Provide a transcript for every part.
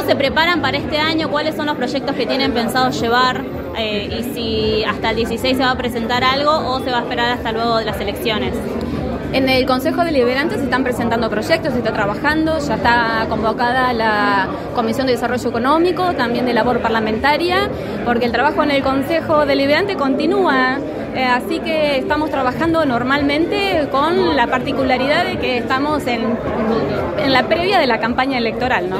¿Cómo se preparan para este año? ¿Cuáles son los proyectos que tienen pensado llevar? Eh, y si hasta el 16 se va a presentar algo o se va a esperar hasta luego de las elecciones. En el Consejo Deliberante se están presentando proyectos, se está trabajando, ya está convocada la Comisión de Desarrollo Económico, también de labor parlamentaria, porque el trabajo en el Consejo Deliberante continúa. Eh, así que estamos trabajando normalmente con la particularidad de que estamos en, en la previa de la campaña electoral, ¿no?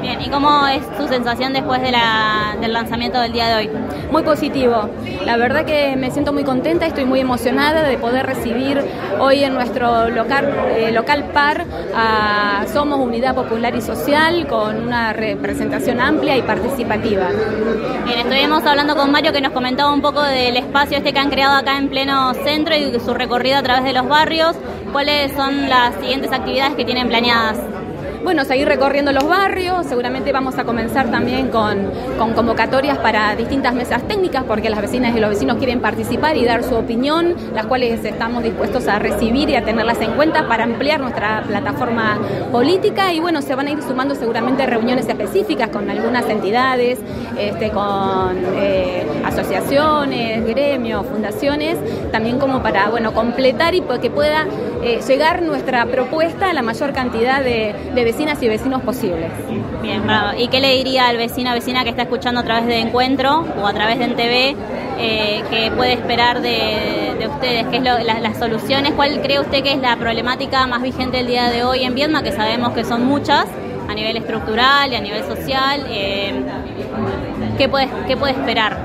Bien, ¿y cómo es tu sensación después de la, del lanzamiento del día de hoy? Muy positivo. La verdad que me siento muy contenta, estoy muy emocionada de poder recibir hoy en nuestro local, eh, local par a Somos Unidad Popular y Social con una representación amplia y participativa. Bien, estuvimos hablando con Mario que nos comentaba un poco del espacio este que han creado acá en pleno centro y su recorrido a través de los barrios. ¿Cuáles son las siguientes actividades que tienen planeadas? Bueno, seguir recorriendo los barrios, seguramente vamos a comenzar también con, convocatorias para distintas mesas técnicas, porque las vecinas y los vecinos quieren participar y dar su opinión, las cuales estamos dispuestos a recibir y a tenerlas en cuenta para ampliar nuestra plataforma política. Y bueno, se van a ir sumando seguramente reuniones específicas con algunas entidades, este, con eh, asociaciones, gremios, fundaciones, también como para bueno, completar y que pueda eh, llegar nuestra propuesta a la mayor cantidad de, de vecinas y vecinos posibles. Bien, bravo. ¿Y qué le diría al vecino o vecina que está escuchando a través de Encuentro o a través de NTV eh, que puede esperar de, ustedes? ¿Qué es las soluciones? ¿Cuál cree usted que es la problemática más vigente el día de hoy en Viedma? Que sabemos que son muchas a nivel estructural y a nivel social. Eh, ¿qué, puede, ¿Qué puede esperar?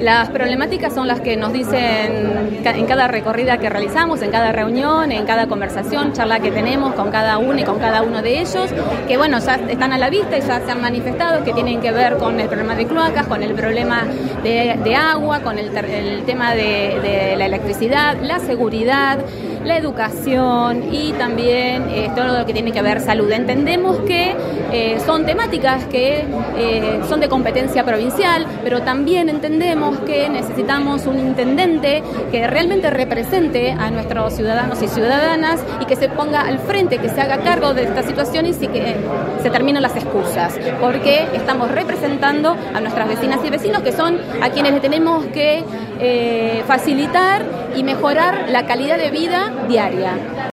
Las problemáticas son las que nos dicen en cada recorrida que realizamos, en cada reunión, en cada conversación, charla que tenemos con cada uno y con cada uno de ellos, que bueno, ya están a la vista y ya se han manifestado, que tienen que ver con el problema de cloacas, con el problema de, agua, con el, tema de, la electricidad, la seguridad, la educación y también eh, todo lo que tiene que ver salud. Entendemos que eh, son temáticas que eh, son de competencia provincial, pero también entendemos que necesitamos un intendente que realmente represente a nuestros ciudadanos y ciudadanas y que se ponga al frente, que se haga cargo de estas situaciones y que se terminen las excusas, porque estamos representando a nuestras vecinas y vecinos que son a quienes le tenemos que eh, facilitar y mejorar la calidad de vida diaria.